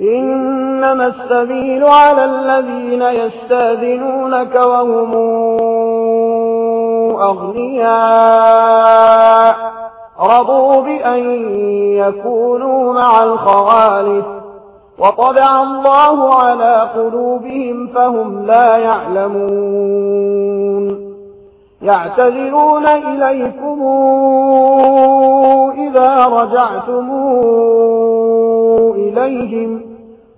إنما السبيل على الذين يستاذنونك وهم أغنياء. رضوا بأن يكونوا مع الخوالف. وطبع الله على قلوبهم فهم لا يعلمون. يعتذرون إليكم إذا رجعتم إليهم.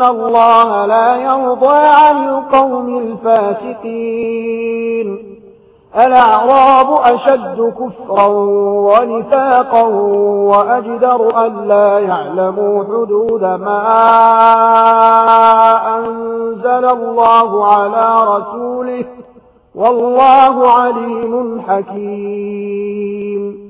إن الله لا يرضى عن القوم الفاسقين الأعراب أشد كفرا ونفاقا وأجدر أن لا يعلموا حدود ما أنزل الله على رسوله والله عليم حكيم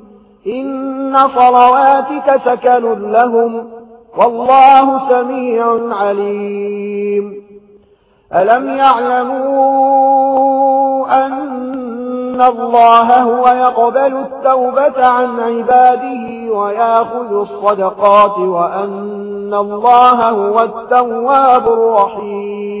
إن صلواتك سكن لهم والله سميع عليم ألم يعلموا أن الله هو يقبل التوبة عن عباده ويأخذ الصدقات وأن الله هو التواب الرحيم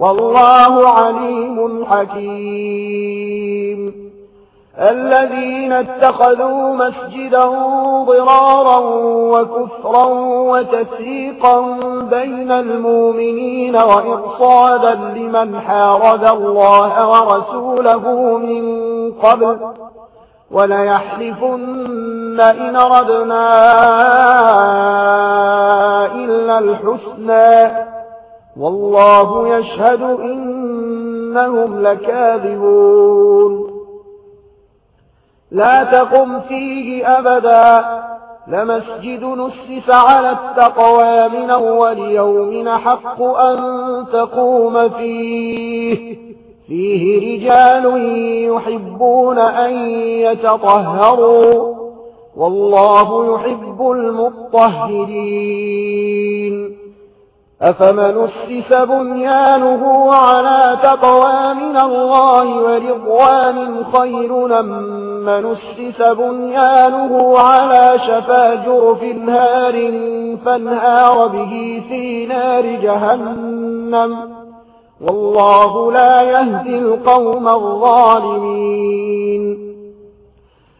والله عليم حكيم. الذين اتخذوا مسجدا ضرارا وكفرا وتسيقا بين المؤمنين وإقصادا لمن حارد الله ورسوله من قبل وليحلفن إن ردنا إلا الحسنى. والله يشهد إنهم لكاذبون. لا تقم فيه أبدا. لمسجد نسس على التقوى من أول يوم حق أن تقوم فيه. فيه رجال يحبون أن يتطهروا. والله يحب المطهرين. أفمن أسس بنيانه على تقوى من الله ورضوان خير لما أسس بنيانه على شفا جرف هار فانهار به في نار جهنم والله لا يهدي القوم الظالمين